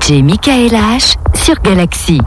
DJ Michael H sur Galaxy.